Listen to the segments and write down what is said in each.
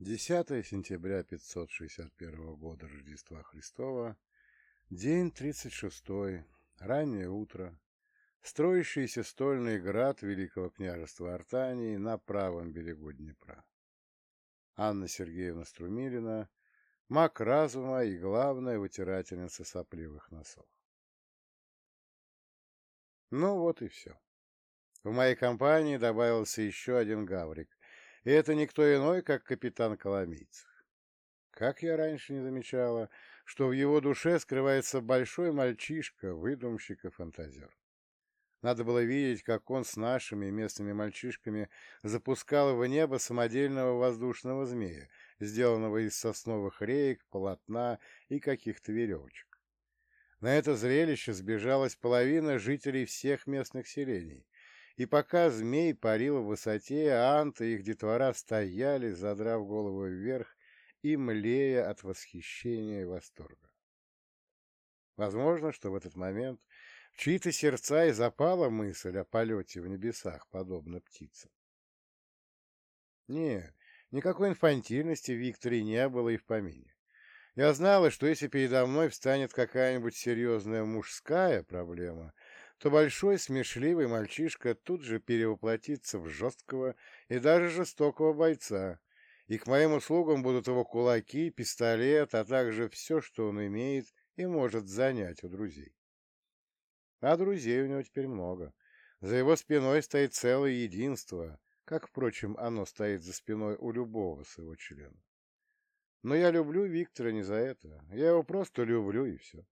10 сентября 561 года Рождества Христова, день 36, раннее утро, строящийся стольный град Великого княжества Артании на правом берегу Днепра. Анна Сергеевна Струмилина, маг разума и главная вытирательница сопливых носов. Ну вот и все. В моей компании добавился еще один гаврик, это никто иной, как капитан Коломийцев. Как я раньше не замечала, что в его душе скрывается большой мальчишка, выдумщик и фантазер. Надо было видеть, как он с нашими местными мальчишками запускал в небо самодельного воздушного змея, сделанного из сосновых рейк, полотна и каких-то веревочек. На это зрелище сбежалась половина жителей всех местных селений, и пока змей парил в высоте, Ант и их детвора стояли, задрав голову вверх и млея от восхищения и восторга. Возможно, что в этот момент в чьи-то сердца и запала мысль о полете в небесах, подобно птицам. Нет, никакой инфантильности в Викторе не было и в помине. Я знала, что если передо мной встанет какая-нибудь серьезная мужская проблема — то большой смешливый мальчишка тут же перевоплотится в жесткого и даже жестокого бойца, и к моим услугам будут его кулаки, пистолет, а также все, что он имеет и может занять у друзей. А друзей у него теперь много. За его спиной стоит целое единство, как, впрочем, оно стоит за спиной у любого своего члена. Но я люблю Виктора не за это. Я его просто люблю, и все.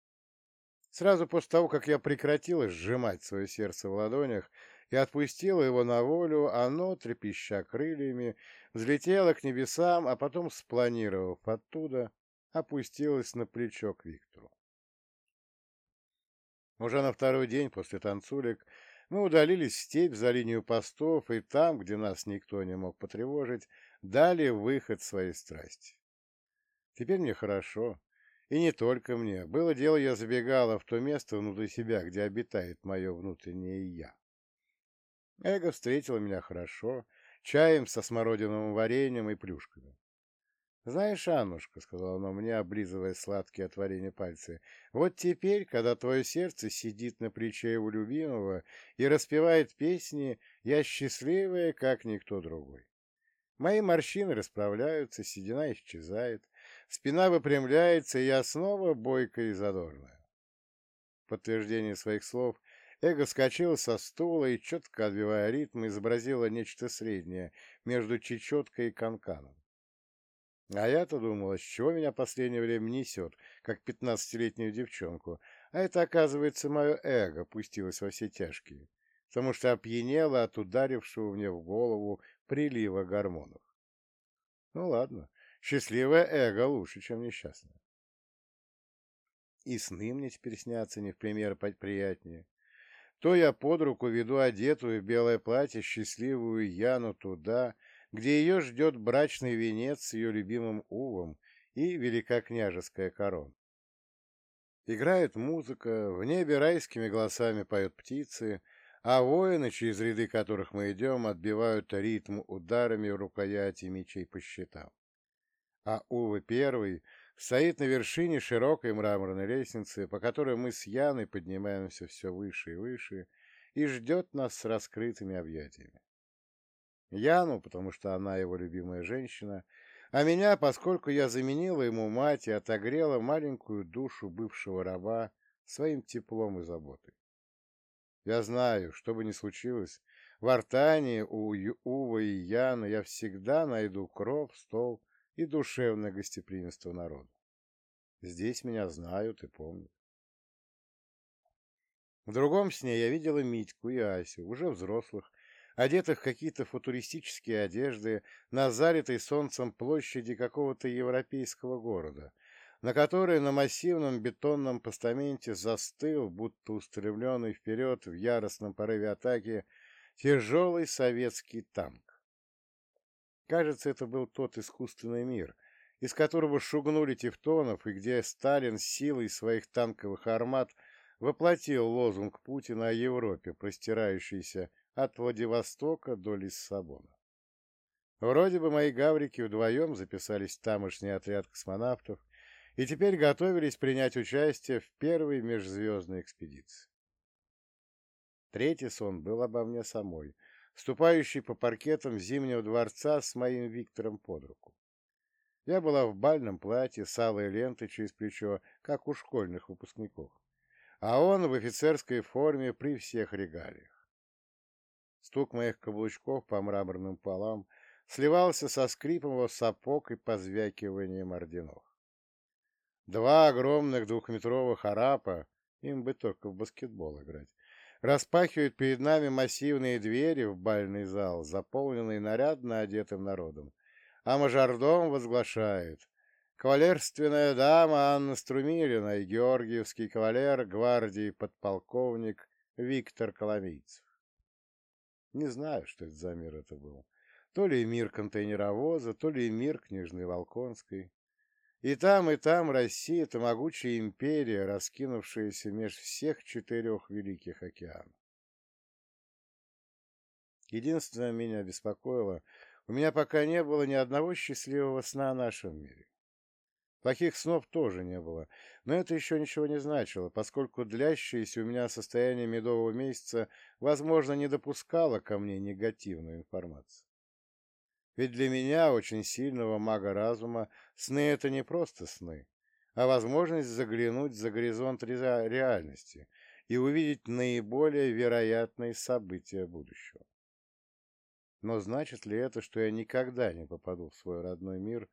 Сразу после того, как я прекратила сжимать свое сердце в ладонях и отпустила его на волю, оно, трепеща крыльями, взлетело к небесам, а потом, спланировав оттуда, опустилось на плечо к Виктору. Уже на второй день после танцулек мы удалились в степь за линию постов, и там, где нас никто не мог потревожить, дали выход своей страсти. Теперь мне хорошо, и не только мне. Было дело, я забегала в то место внутри себя, где обитает мое внутреннее «я». Эго встретила меня хорошо, чаем со смородиновым вареньем и плюшками. «Знаешь, Аннушка, — сказала она мне, облизывая сладкие от варенья пальцы, — вот теперь, когда твое сердце сидит на плече его любимого и распевает песни, я счастливая, как никто другой. Мои морщины расправляются, седина исчезает, Спина выпрямляется, и я снова бойкая и задорная. В подтверждение своих слов Эго скочил со стула и, четко отбивая ритм, изобразила нечто среднее между чечеткой и канканом. А я-то думала, с чего меня последнее время несет, как пятнадцатилетнюю девчонку, а это, оказывается, мое эго пустилось во все тяжкие, потому что опьянело от ударившего мне в голову прилива гормонов. Ну ладно, Счастливое эго лучше, чем несчастное. И сны мне теперь снятся не в пример приятнее. То я под руку веду одетую в белое платье счастливую Яну туда, где ее ждет брачный венец с ее любимым Увом и великокняжеская корона. Играет музыка, в небе райскими голосами поют птицы, а воины, через ряды которых мы идем, отбивают ритм ударами рукояти мечей по щитам а Ува Первый стоит на вершине широкой мраморной лестницы, по которой мы с Яной поднимаемся все выше и выше, и ждет нас с раскрытыми объятиями. Яну, потому что она его любимая женщина, а меня, поскольку я заменила ему мать и отогрела маленькую душу бывшего раба своим теплом и заботой. Я знаю, что бы ни случилось, в Артании у Ува и Яна я всегда найду кров, стол и душевное гостеприимство народа. Здесь меня знают и помнят. В другом сне я видела Митьку и Асю, уже взрослых, одетых в какие-то футуристические одежды на залитой солнцем площади какого-то европейского города, на которой на массивном бетонном постаменте застыл, будто устремленный вперед в яростном порыве атаки, тяжелый советский танк. Кажется, это был тот искусственный мир, из которого шугнули тевтонов и где Сталин силой своих танковых армат воплотил лозунг Путина о Европе, простирающейся от Владивостока до Лиссабона. Вроде бы мои гаврики вдвоем записались в тамошний отряд космонавтов и теперь готовились принять участие в первой межзвездной экспедиции. Третий сон был обо мне самой, ступающей по паркетам Зимнего дворца с моим Виктором под руку. Я была в бальном платье с алой лентой через плечо, как у школьных выпускников, а он в офицерской форме при всех регалиях. Стук моих каблучков по мраморным полам сливался со скрипом его сапог и позвякиванием орденов. Два огромных двухметровых арапа, им бы только в баскетбол играть, распахивают перед нами массивные двери в бальный зал, заполненный нарядно одетым народом, а мажордом возглашает «Кавалерственная дама Анна Струмилина и георгиевский кавалер гвардии подполковник Виктор Коломийцев». Не знаю, что это за мир это был. То ли мир контейнеровоза, то ли мир княжны Волконской. И там, и там Россия — это могучая империя, раскинувшаяся меж всех четырех великих океанов. Единственное меня беспокоило, у меня пока не было ни одного счастливого сна о нашем мире. Плохих снов тоже не было, но это еще ничего не значило, поскольку длящееся у меня состояние медового месяца, возможно, не допускало ко мне негативную информацию. Ведь для меня, очень сильного мага разума, сны — это не просто сны, а возможность заглянуть за горизонт реальности и увидеть наиболее вероятные события будущего. Но значит ли это, что я никогда не попаду в свой родной мир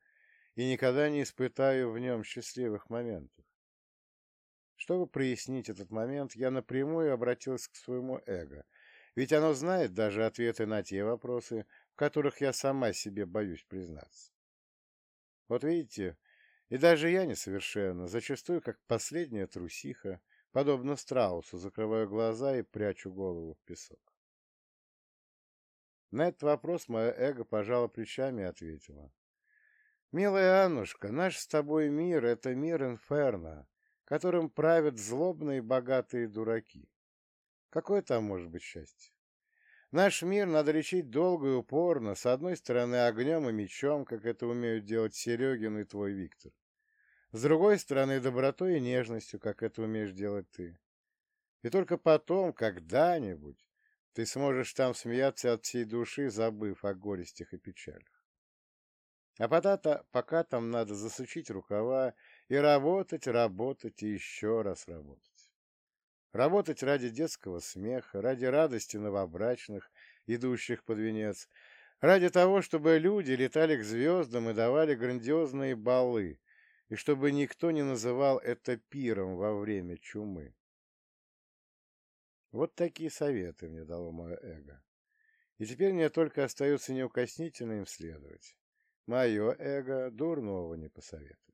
и никогда не испытаю в нем счастливых моментов? Чтобы прояснить этот момент, я напрямую обратился к своему эго, ведь оно знает даже ответы на те вопросы, в которых я сама себе боюсь признаться. Вот видите, и даже я несовершенна, зачастую как последняя трусиха, подобно страусу, закрываю глаза и прячу голову в песок. На этот вопрос мое эго пожало плечами и ответила. «Милая Аннушка, наш с тобой мир — это мир инферно, которым правят злобные богатые дураки. Какое там может быть счастье? Наш мир надо лечить долго и упорно, с одной стороны огнем и мечом, как это умеют делать Серегин и твой Виктор. С другой стороны добротой и нежностью, как это умеешь делать ты. И только потом, когда-нибудь, ты сможешь там смеяться от всей души, забыв о горестях и печалях. А пока, пока там надо засучить рукава и работать, работать и еще раз работать. Работать ради детского смеха, ради радости новобрачных, идущих под венец, ради того, чтобы люди летали к звездам и давали грандиозные балы, и чтобы никто не называл это пиром во время чумы. Вот такие советы мне дало мое эго. И теперь мне только остается неукоснительно им следовать. Мое эго дурного не посоветует.